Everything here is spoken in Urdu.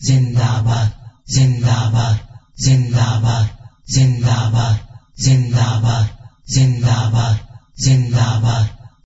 زندہ باد زندہ باد زندہ باد زندہ باد زندہ باد زندہ باد زندہ باد